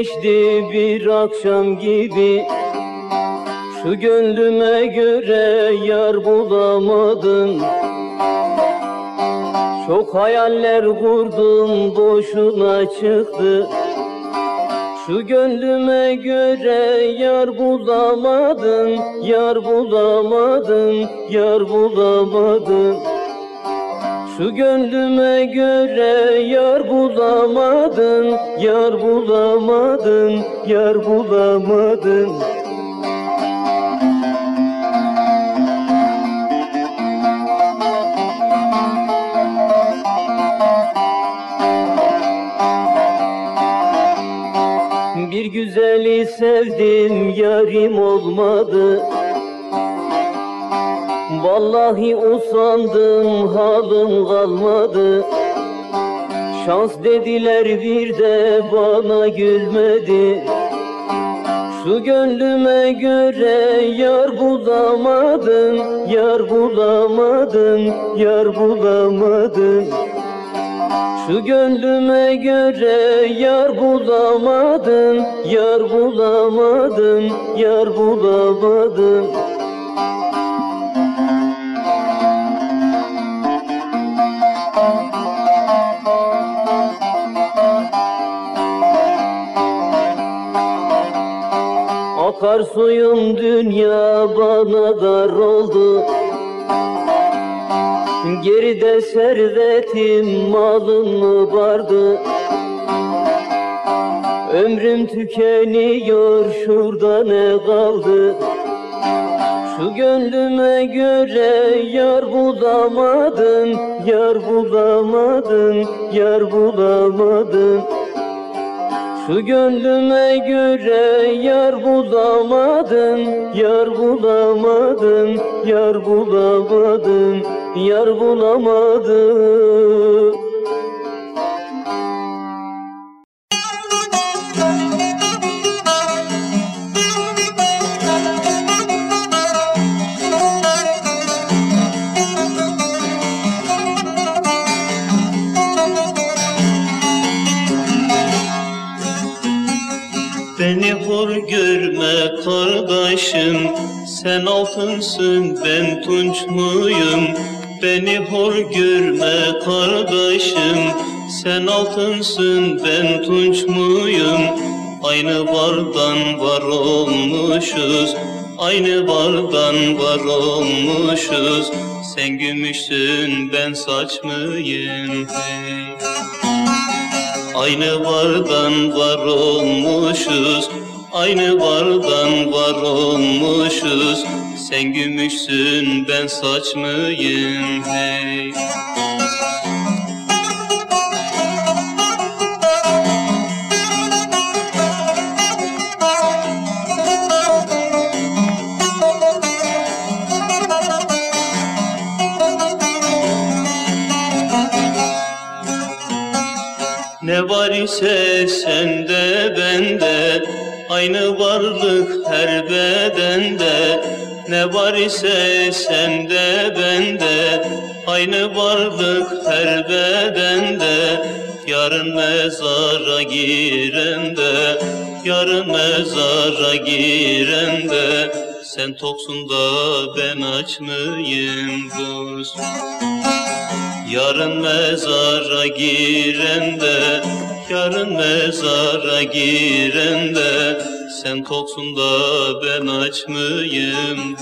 Geçti bir akşam gibi Şu gönlüme göre yar bulamadım Çok hayaller kurdum boşuna çıktı. Şu gönlüme göre yar bulamadım Yar bulamadım, yar bulamadım şu gönlüme göre yar bulamadın, yar bulamadın, yar bulamadın. Bir güzeli sevdim yarim olmadı Vallahi usandım halim kalmadı. Şans dediler bir de bana gülmedi. Şu gönlüme göre yar bulamadın Yar bulamadın, yar bulamadın şu gönlüme göre yar bulamadın, yar bulamadın, yar bulamadın. Akar suyum dünya bana dar oldu. Geride servetim malım mı vardı? Ömrüm tükeniyor şurada ne kaldı? Şu gönlüme göre yar bulamadın Yar bulamadın, yar bulamadın şu gönlüme göre yar bulamadın, yar bulamadın, yar bulamadın, yar bulamadın. Kardeşim Sen altınsın ben tunç muyum Beni hor görme kardeşim. Sen altınsın ben tunç muyum Aynı bardan var olmuşuz Aynı bardan var olmuşuz. Sen gümüşsün ben saç mıyım? Hey Aynı bardan var olmuşuz Aynı bardan var olmuşuz. Sen gümüşsün ben saç mıyım? Hey. Ne var ise bende Aynı varlık her bedende. Ne var ise sende bende. Aynı varlık her bedende. Yarın mezara girende. Yarın mezara girende. Sen toksun da ben aç mıyım dost? Yarın mezara girende. Yarın mezara girende Sen toksun da ben aç mıyım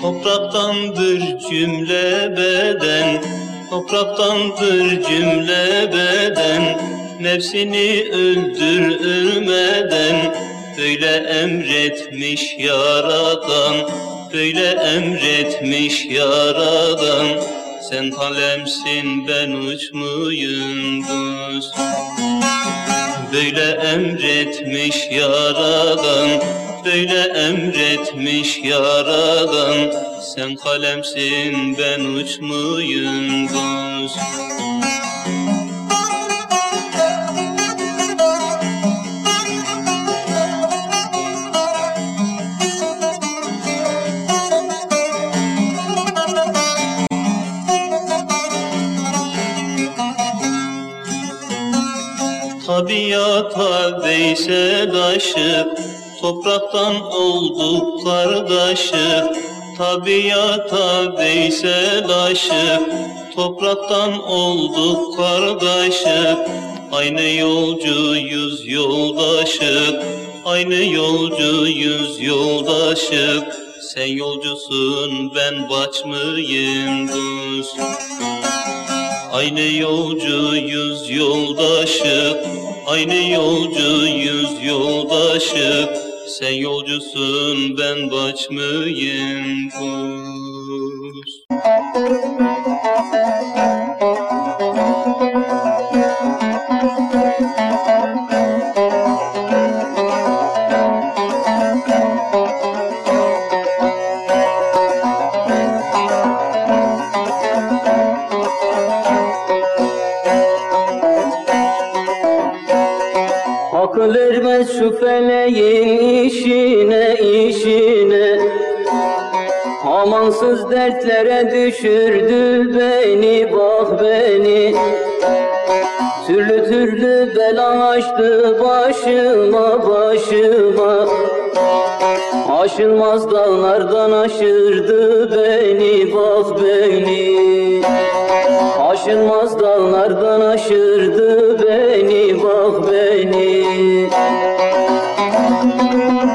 Topraktandır cümle beden Topraktandır cümle beden Nefsini öldür ölmeden Böyle emretmiş yaradan Böyle emretmiş yaradan. Sen kalemsin ben uçmuyum dost Böyle emretmiş yaradan Böyle emretmiş yaradan. Sen kalemsin ben uçmuyum dost Tabiata Veysel aşık Topraktan olduk kardeşik Tabiata Veysel aşık Topraktan olduk kardeşik Aynı yolcuyuz yoldaşık. Aynı yolcuyuz yoldaşık. Sen yolcusun ben baçmıyım dost. Aynı yolcuyuz yoldaşık Aynı yolcuyuz yoldaşık Sen yolcusun ben baçmıyım dost şu feleğin işine işine. Amansız dertlere düşürdü beni bak beni. Türlü türlü bela açtı başıma başıma. Aşılmaz dağlardan aşırdı beni bak beni. Aşılmaz dağlardan aşırdı beni bak beni Mecnun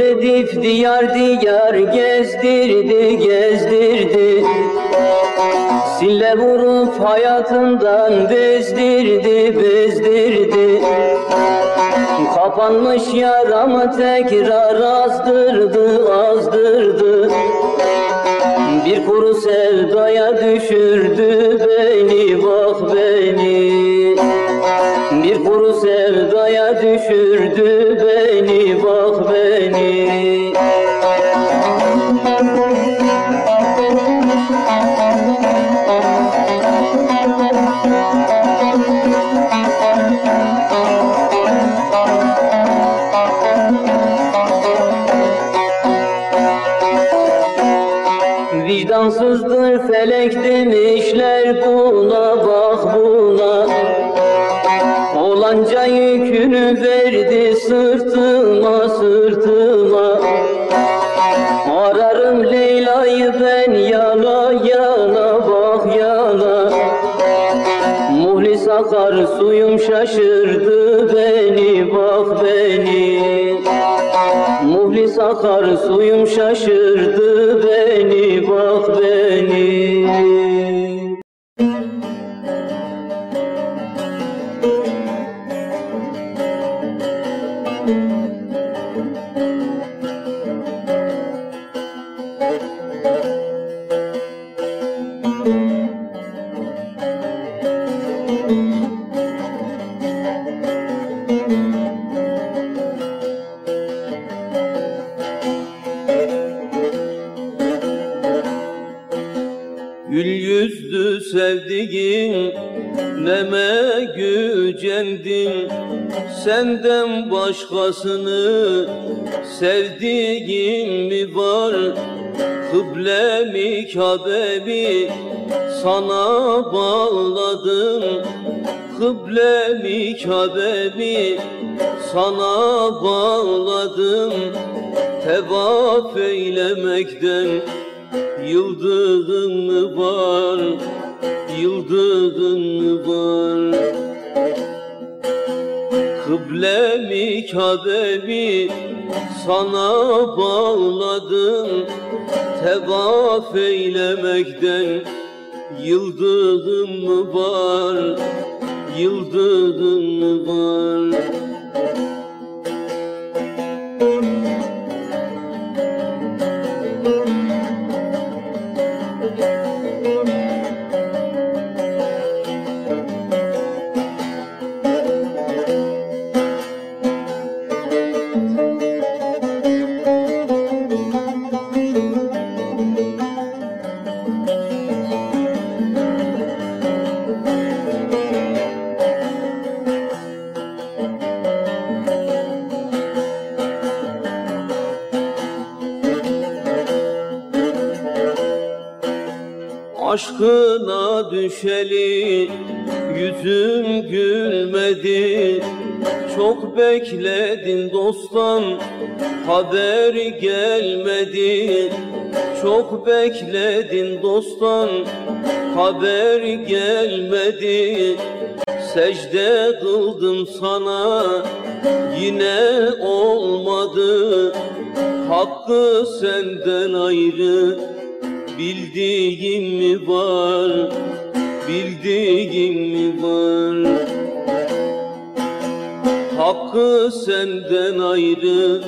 edip diyar diyar gezdirdi gezdirdi. Sille vurup hayatından bezdirdi bezdirdi Kapanmış yaramı tekrar azdırdı azdırdı. Bir kuru sevdaya düşürdü beni bak beni. Bir kuru sevdaya düşürdü beni bak beni Vicdansızdır felek demişler buna bak buna. Olanca yükünü verdi sırtıma sırtıma. Ararım Leyla'yı ben yana yana bak yana. Muhlis akar suyum şaşırdı beni bak beni. Muhlis akar suyum şaşırdı beni sana bağladım Tevaf eylemekten. Yıldızın mı var, yıldızın mı var? Kıblemi Kabe'mi sana bağladım Tevaf eylemekten. Yıldızın mı var, yıldızın mı var Aşkına düşeli yüzüm gülmedi. Çok bekledin dostum haber gelmedi. Çok bekledin dostum haber gelmedi. Secde kıldım sana yine olmadı. Hakkı senden ayrı bildiğim mi var? Bildiğim mi var? Hakkı senden ayrı.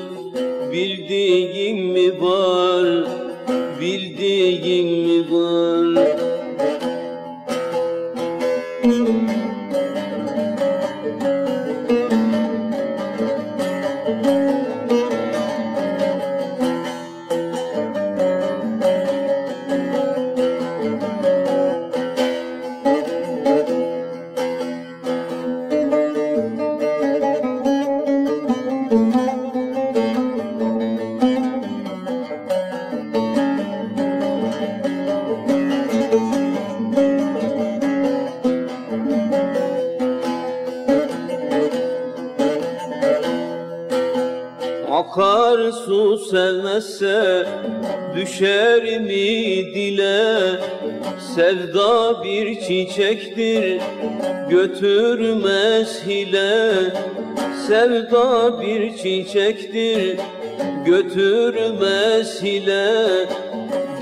Bildiğim mi var? Bildiğim mi var çiçektir götürmez hile. Sevda bir çiçektir götürmez hile.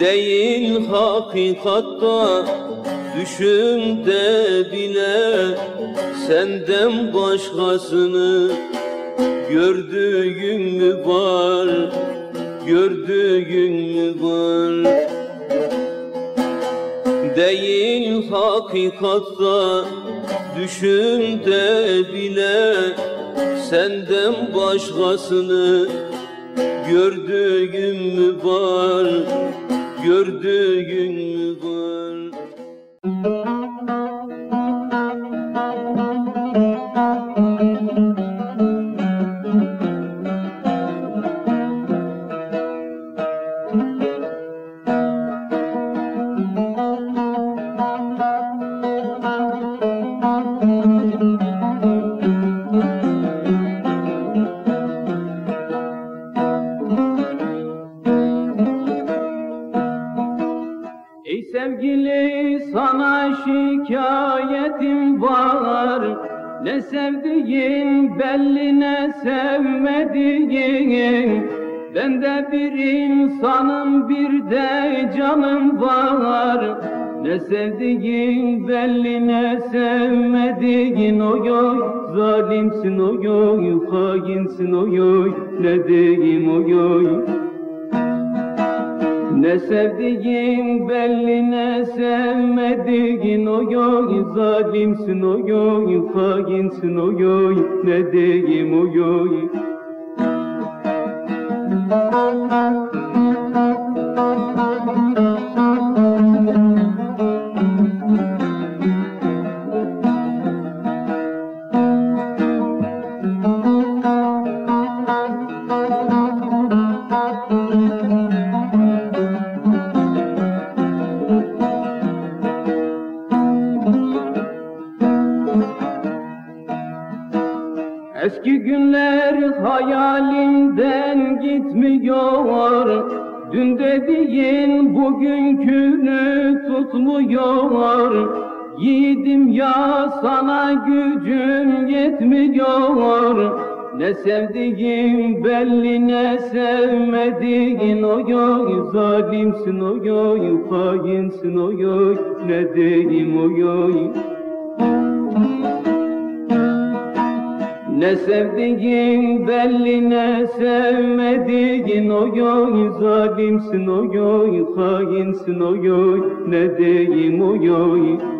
Değil hakikatta düşün de bile. Senden başkasını Gördüğün mü var, gördüğün mü var Değil hakikatta düşün de bile Senden başkasını gördüğün mü var, gördüğün mü var Ne sevdiğin belli ne sevmediğin Ben de bir insanım bir de canım var. Ne sevdiğin belli ne sevmediğin. Oy oy zalimsin oy oy hainsin oy oy. Ne diyeyim oy oy ne sevdiğin belli ne sevmediğin oy Zalimsin oy oy hainsin oy Ne diyeyim oy oy gitmiyor Dün dediğin bugünkünü tutmuyor? Yiğidim ya sana gücüm yetmiyor. Ne sevdiğin belli ne sevmediğin Oy zalimsin oy oy hainsin oy Ne diyeyim oy Ne sevdiğin belli ne sevmediğin. Oy oy zalimsin oy oy hainsin oy oy. Ne diyeyim oy oy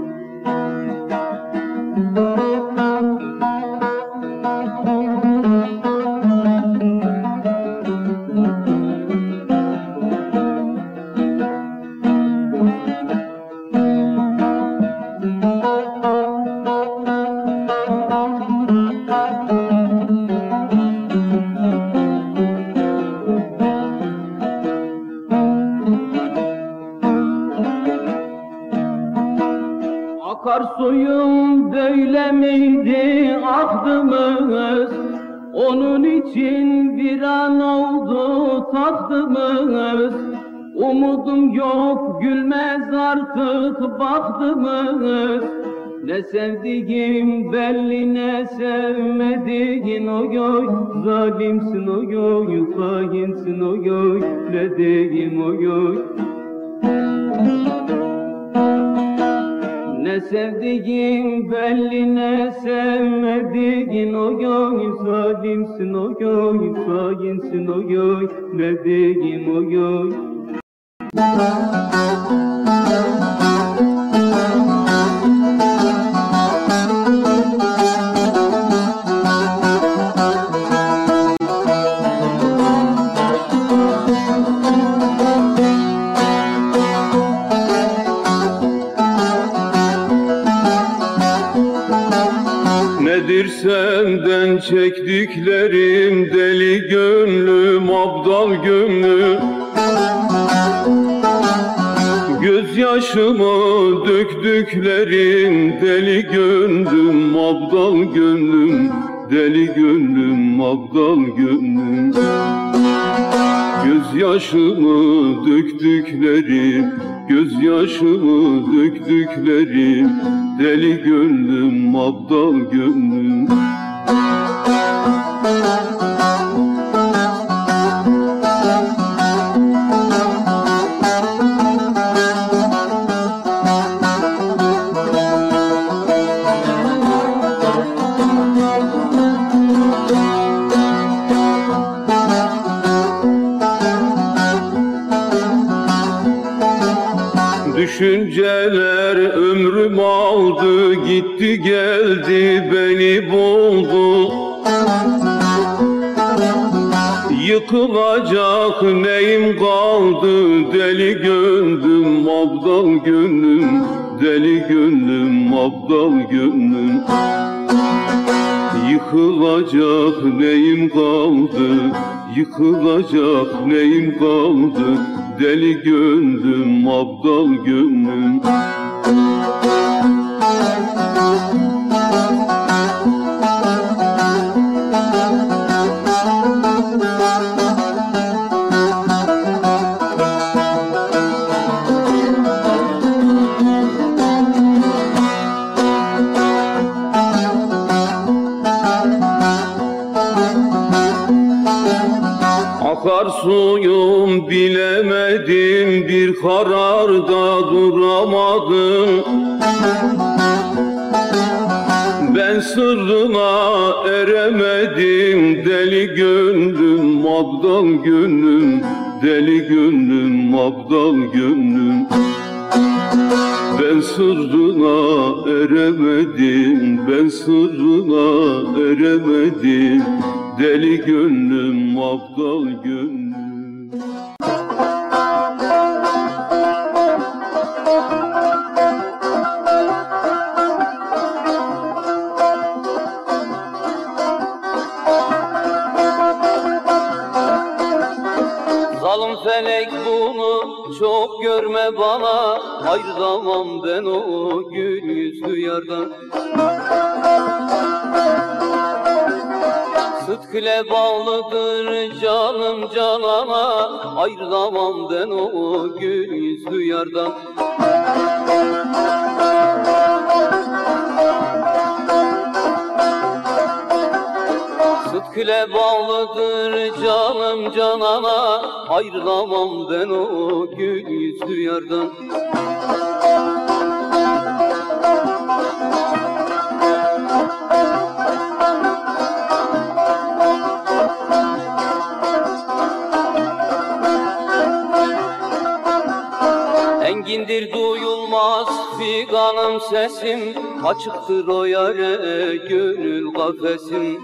baktımız Ne sevdiğim belli ne sevmediğin o yoy Zalimsin o yoy, hainsin o yoy Ne diyeyim o yoy Ne sevdiğin belli ne sevmediğin o yoy Zalimsin o yoy, hainsin o yoy Ne diyeyim o yoy Nedir senden gönlüm Deli gönlüm abdal gönlüm. Yıkılacak neyim kaldı? Yıkılacak neyim kaldı? Deli gönlüm abdal gönlüm. Akar suyum bilemedim bir kararda duramadım. Ben sırrına eremedim deli gönlüm abdal gönlüm Deli gönlüm abdal gönlüm. Ben sırrına eremedim, ben sırrına eremedim Deli gönlüm, aptal gönlüm Zalim felek bunu çok görme bana. Ayrılamam ben o gül yüzlü yardan. Sıdk ile bağlıdır canım canana. Ayrılamam ben o gül yüzlü yardan İle bağlıdır canım canana. Ayrılamam ben o gül yüzlü yardan figanım sesim Açıktır o yare gönül kafesim.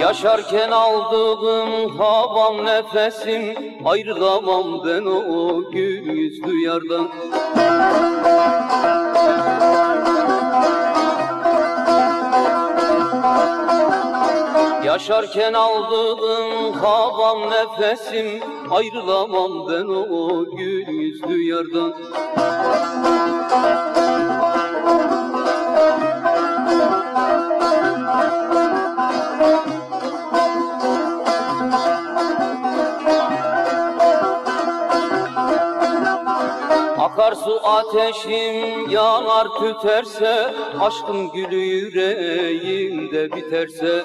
Yaşarken aldığım havam nefesim Ayrılamam ben o gül yüzlü yardan Yaşarken aldığım havam nefesim Ayrılamam ben o gül yüzlü yardan ateşim yanar tüterse Aşkım gülü yüreğimde biterse.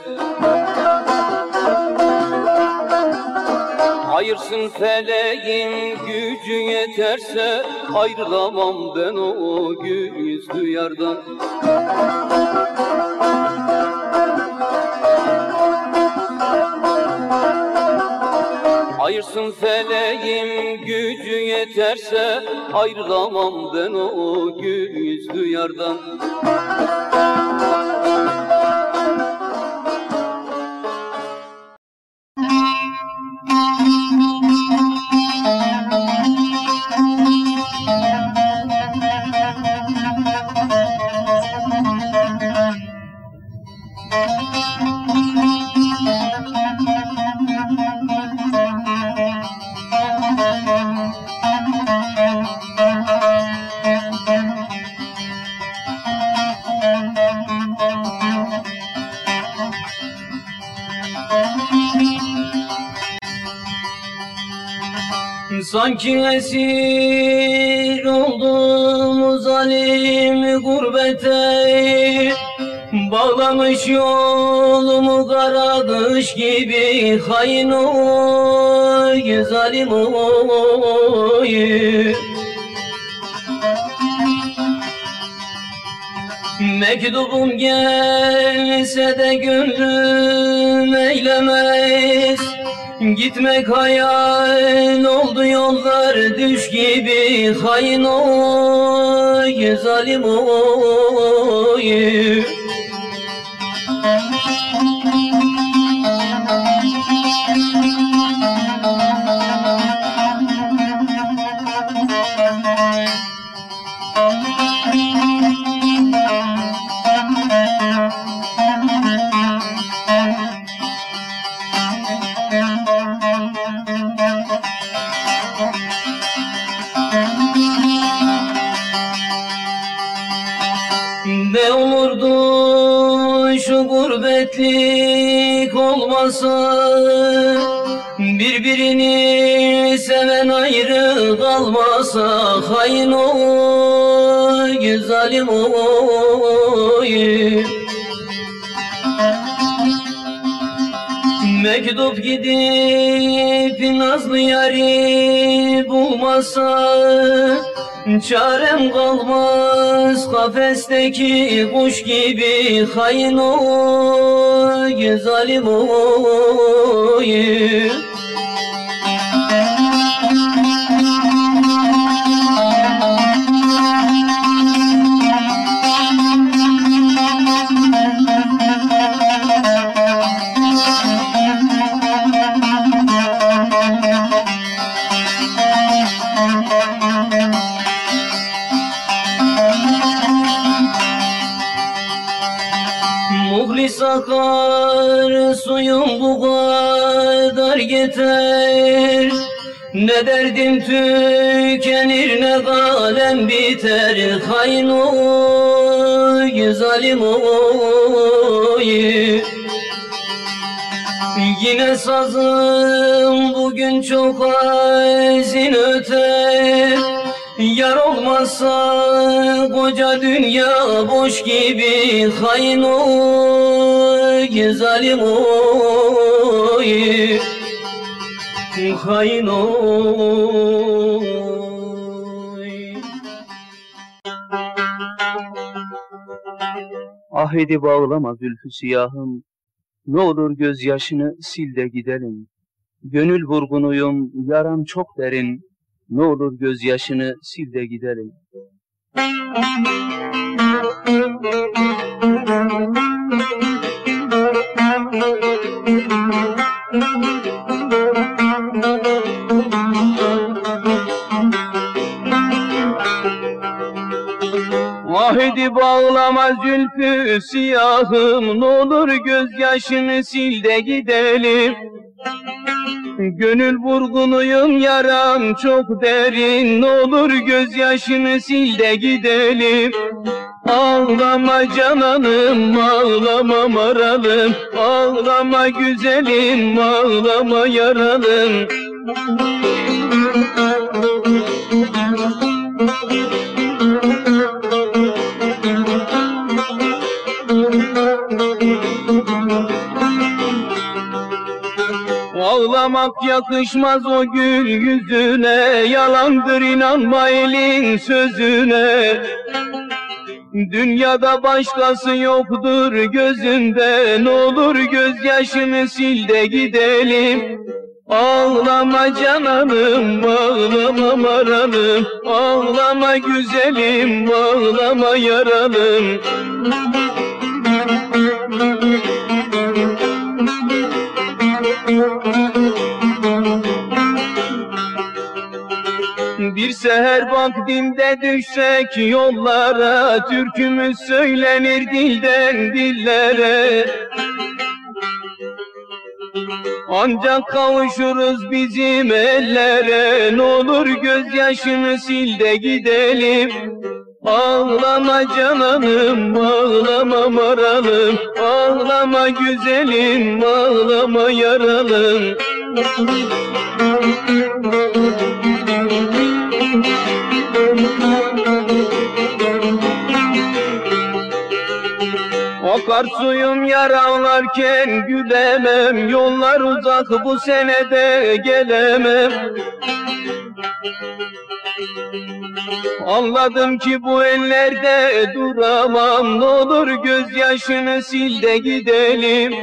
Ayırsın feleğin gücü yeterse Ayrılamam ben o gül yüzlü yardan. Ayırsın feleğin yeterse Ayrılamam ben o gül yüzlü yardan Sanki esir oldum zalim gurbete Bağlamış yolumu kara kış gibi hain oy zalim oy Mektubum gelse de gönlüm eylemez. Gitmek hayal oldu yollar düş gibi. Hain oy zalim oy olmasa Birbirini seven ayrı kalmasa Hain oy, zalim oy. Mektup gidip nazlı yari bulmasa Çarem kalmaz kafesteki kuş gibi Hain oy, zalim oy Derdim tükenir ne kalem biter. Hain oy zalim oy. Yine sazım bugün çok azin öter. Yar olmazsa koca dünya boş gibi. Hain oy, zalim oy Hain oy Ahedi bağlama zülfü siyahım, ne olur gözyaşını sil de gidelim. Gönül vurgunuyum, yaram çok derin, ne olur gözyaşını sil de gidelim. Vahidi Haydi bağlama zülfü siyahım Ne olur gözyaşını sil de gidelim. Gönül vurgunuyum yaram çok derin Ne olur gözyaşını sil de gidelim. Ağlama cananım, ağlama maralım Ağlama güzelim, ağlama yaralım Ağlamak yakışmaz o gül yüzüne Yalandır inanma elin sözüne. Dünyada başkası yoktur gözünde Ne olur gözyaşını sil de gidelim. Ağlama cananım, ağlama maranım Ağlama güzelim, ağlama yaralım Bir seher vaktinde düşsek yollara Türkümüz söylenir dilden dillere. Ancak kavuşuruz bizim ellere. Ne olur gözyaşını sil de gidelim Ağlama cananım, ağlama maralım. Ağlama güzelim, ağlama yaralım. Akar suyum yaralarken gülemem. Yollar uzak bu senede gelemem Anladım ki bu ellerde duramam. Ne olur gözyaşını sil de gidelim.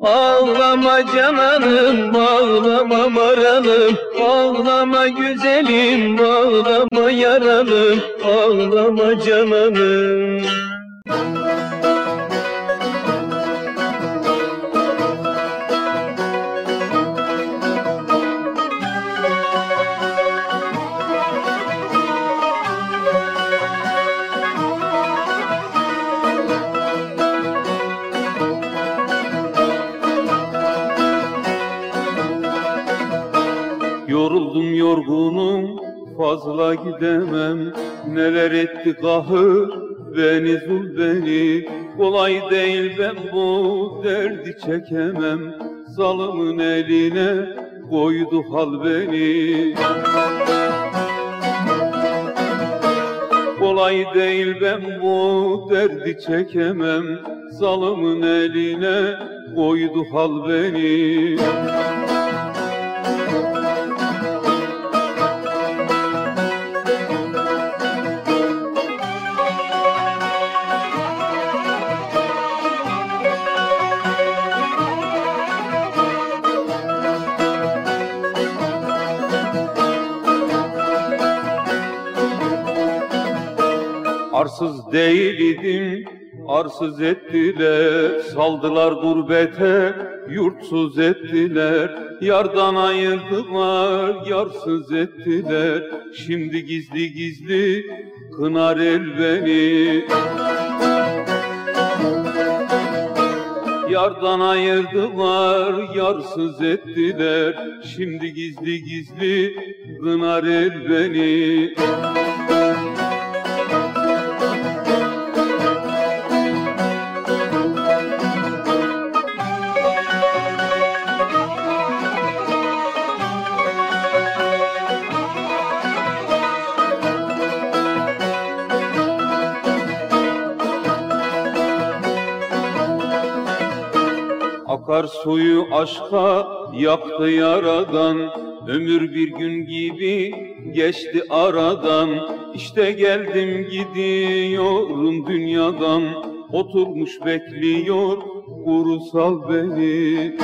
Ağlama cananım, ağlama maranım Ağlama güzelim, ağlama yaralım. Ağlama cananım fazla gidemem. Neler etti kahır beni zul beni. Kolay değil ben bu derdi çekemem. Zalımın eline koydu hal beni. Kolay değil ben bu derdi çekemem. Zalımın eline koydu hal beni Arsız değildim, arsız ettiler, saldılar gurbete, yurtsuz ettiler, yardan ayırdılar, yarsız ettiler, şimdi gizli gizli kınar el beni. Yardan ayırdılar, yarsız ettiler, şimdi gizli gizli kınar el beni. Akar suyu aşka yaktı yaradan. Ömür bir gün gibi geçti aradan. İşte geldim gidiyorum dünyadan. Oturmuş bekliyor kurusal beni.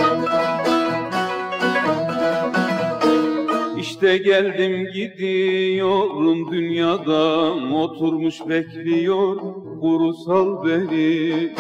İşte geldim gidiyorum dünyadan. Oturmuş bekliyor kurusal beni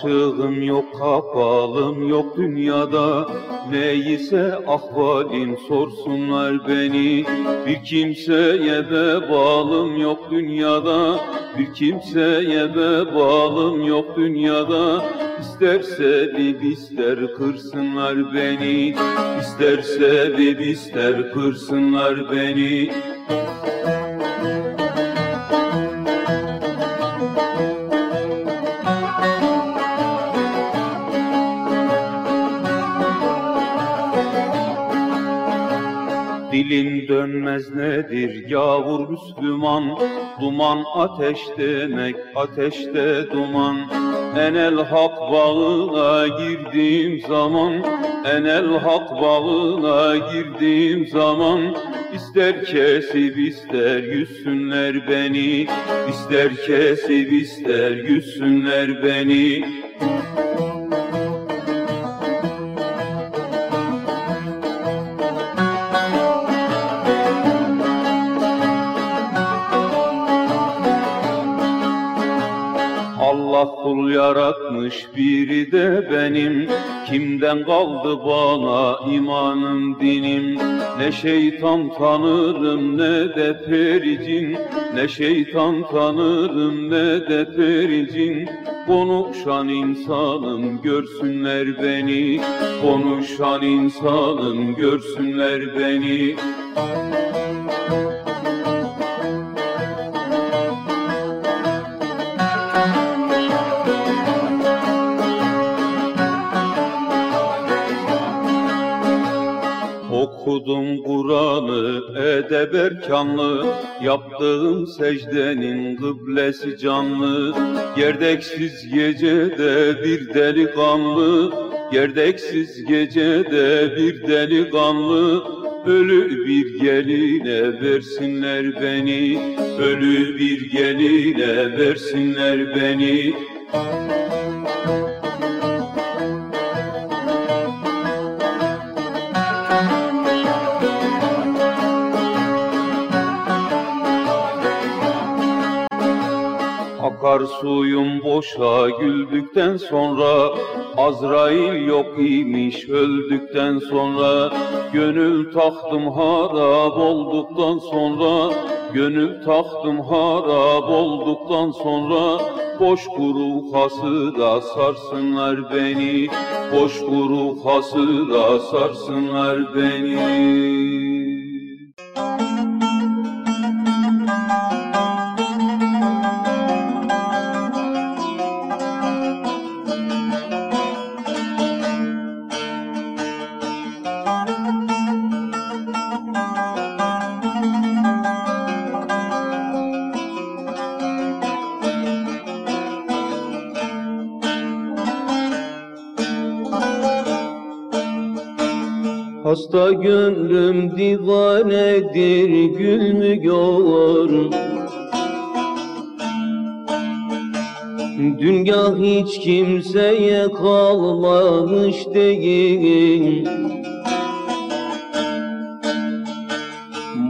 Açığım yok kapalım yok dünyada. Neyse ahvalim sorsunlar beni. Bir kimseye vebalım yok dünyada. Bir kimseye vebalım yok dünyada. İsterse bir ister kırsınlar beni. İsterse bir ister kırsınlar beni Dilim dönmez nedir yavur Müslüman? Duman ateş demek ateşte duman. Enel hak bağına girdiğim zaman Enel hak bağına girdiğim zaman İster kesip ister yüzsünler beni İster kesip ister yüzsünler beni yaratmış biri de benim. Kimden kaldı bana imanım dinim? Ne şeytan tanırım ne de pericin. Ne şeytan tanırım ne de pericin. Konuşan insanım görsünler beni. Konuşan insanım görsünler beni. Okudum Kur'an'ı edeb erkanlı Yaptığım secdenin kıblesi canlı. Gerdeksiz gecede bir delikanlı Gerdeksiz gecede bir delikanlı. Ölü bir geline versinler beni Ölü bir geline versinler beni Akar suyum boşa güldükten sonra Azrail yok imiş öldükten sonra Gönül tahtım harap olduktan sonra Gönül tahtım harap olduktan sonra Boş kuru hası da sarsınlar beni Boş kuru hası da sarsınlar beni gönlüm divanedir gülmüyor Dünya hiç kimseye kalmamış değil.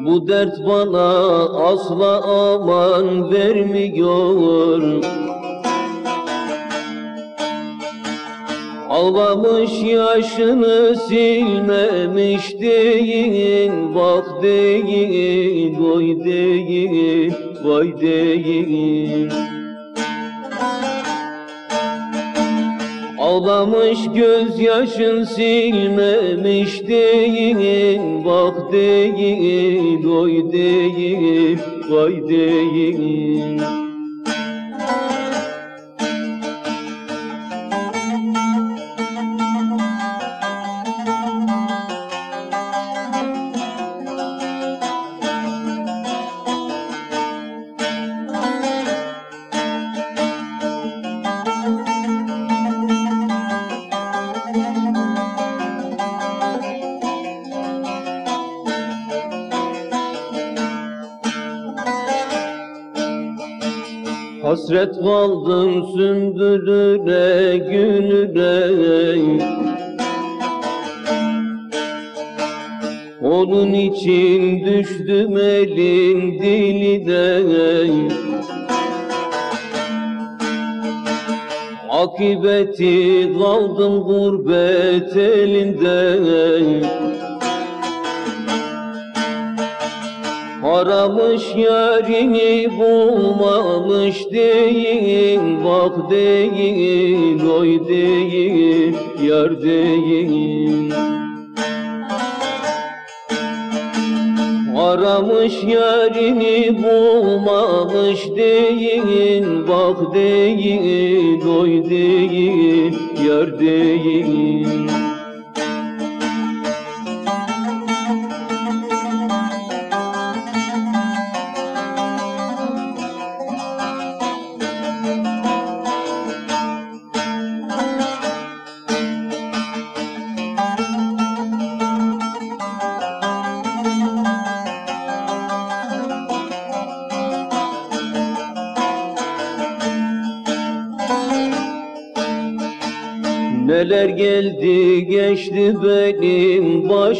Bu dert bana asla aman Ağlamış yaşını silmemiş değil Bak değil, vay değil, vay değil. Ağlamış gözyaşın silmemiş değil Bak değil, oy değil, vay değil kaldım sümbülüne gülüne. Onun için düştüm elin diline. Akibeti kaldım gurbet yarini bulmamış değil Bak değil, oy değil, yar değil. Aramış yarini bulmamış değil Bak değil, oy değil, yar değil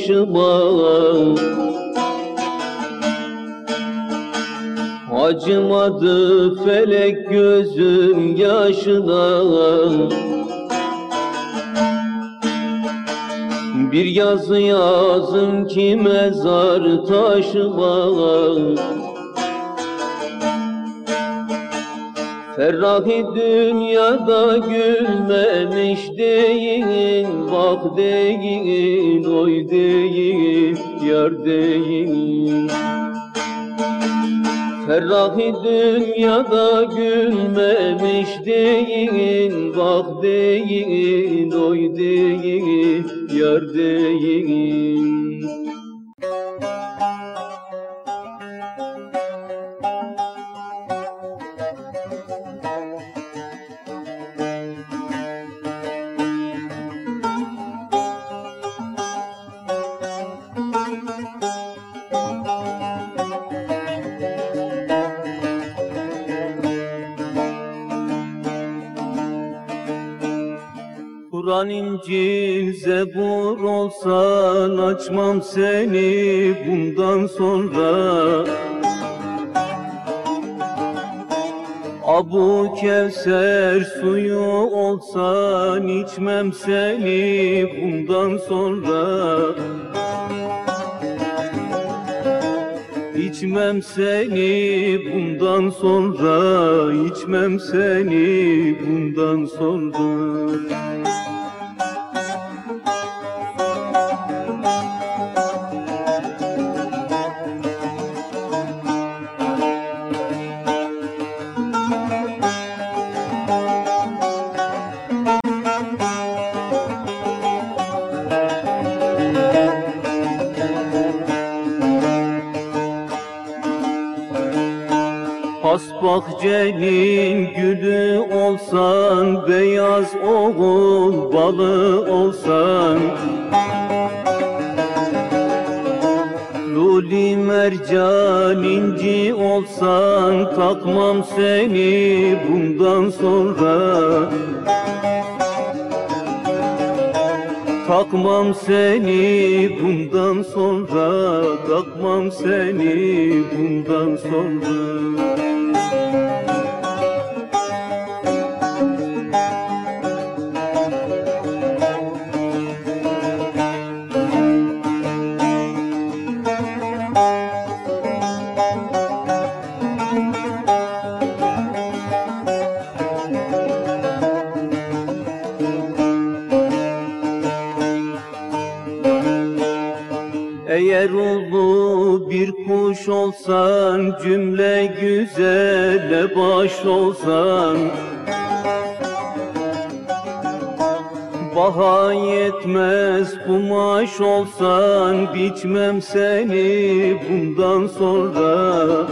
başıma. Acımadı felek gözüm yaşına. Bir yazı yazın ki mezar taşıma. Ferrahi dünyada gülmemiş Bak değil, oy değil, yar değil. Ferrahi dünyada gülmemiş değil Bak değil, oy değil, yar değil İncil, Zebur olsan açmam seni bundan sonra. Abu Kevser suyu olsan içmem seni bundan sonra. İçmem seni bundan sonra içmem seni bundan sonra Hasbahçe'nin gülü olsan Beyaz oğul balı olsan. Luli mercan inci olsan Takmam seni bundan sonra. Takmam seni baş olsan Baha yetmez kumaş olsan Biçmem seni bundan sonra.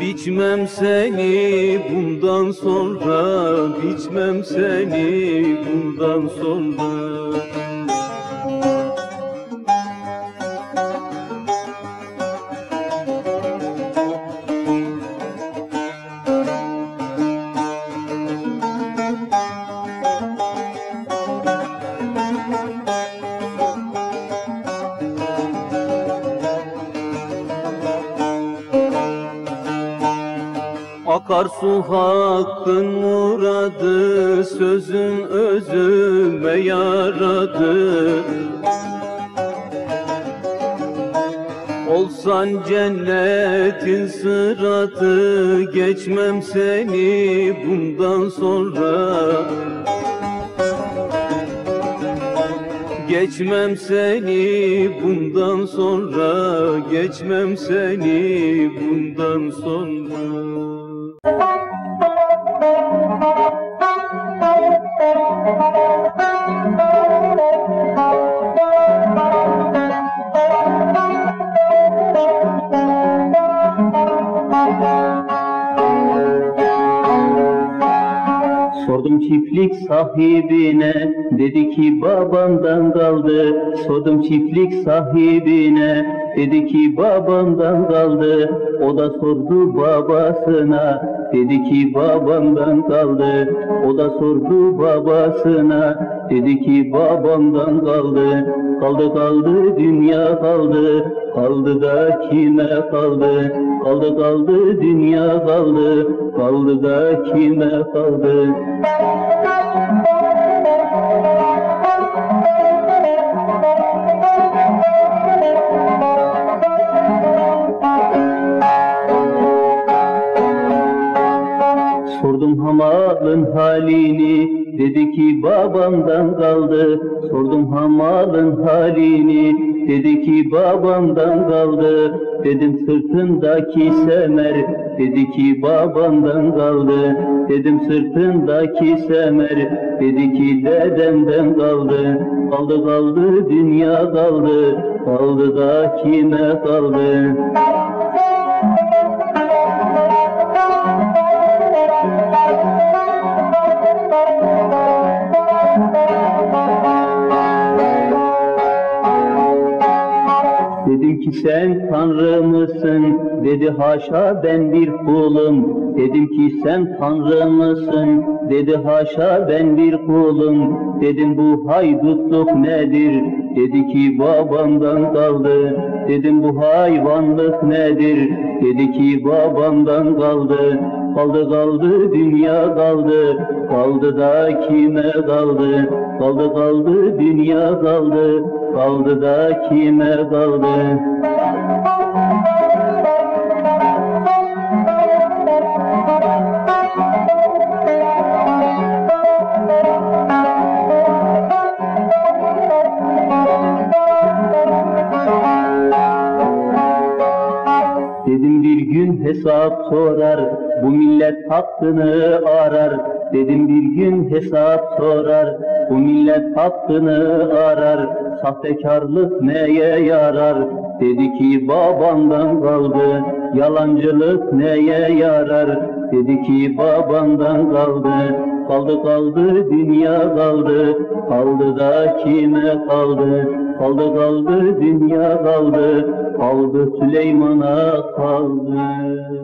Biçmem seni bundan sonra Biçmem seni bundan sonra Akarsu hakkın muradı Sözün özüme yaradı. Olsan cennetin sıratı Geçmem seni bundan sonra. Geçmem seni bundan sonra Geçmem seni bundan sonra Sordum çiftlik sahibine dedi ki babamdan kaldı. Sordum çiftlik sahibine dedi ki babamdan kaldı. O da sordu babasına. Dedi ki babamdan kaldı. O da sordu babasına. Dedi ki babamdan kaldı. Kaldı kaldı dünya kaldı. Kaldı da kime kaldı? Kaldı kaldı dünya kaldı. Kaldı da kime kaldı halini Dedi ki babamdan kaldı. Sordum hamalın halini? Dedi ki babamdan kaldı. Dedim sırtındaki semer. Dedi ki babamdan kaldı. Dedim sırtındaki semer. Dedi ki dedemden kaldı. Kaldı kaldı dünya kaldı. Kaldı da kime kaldı Dedim ki sen Tanrı mısın? Dedi haşa ben bir kulum. Dedim ki sen Tanrı mısın? Dedi haşa ben bir kulum. Dedim bu haydutluk nedir? Dedi ki babamdan kaldı. Dedim bu hayvanlık nedir? Dedi ki babamdan kaldı. Kaldı kaldı dünya kaldı. Kaldı da kime kaldı? Kaldı kaldı dünya kaldı. Kaldı da kime kaldı? Dedim bir gün hesap sorar, bu millet hakkını arar. Dedim bir gün hesap sorar, bu millet hakkını arar. Sahtekarlık neye yarar? Dedi ki babandan kaldı, yalancılık neye yarar? Dedi ki babandan kaldı, kaldı kaldı dünya kaldı, kaldı da kime kaldı? Kaldı kaldı dünya kaldı, kaldı Süleyman'a kaldı.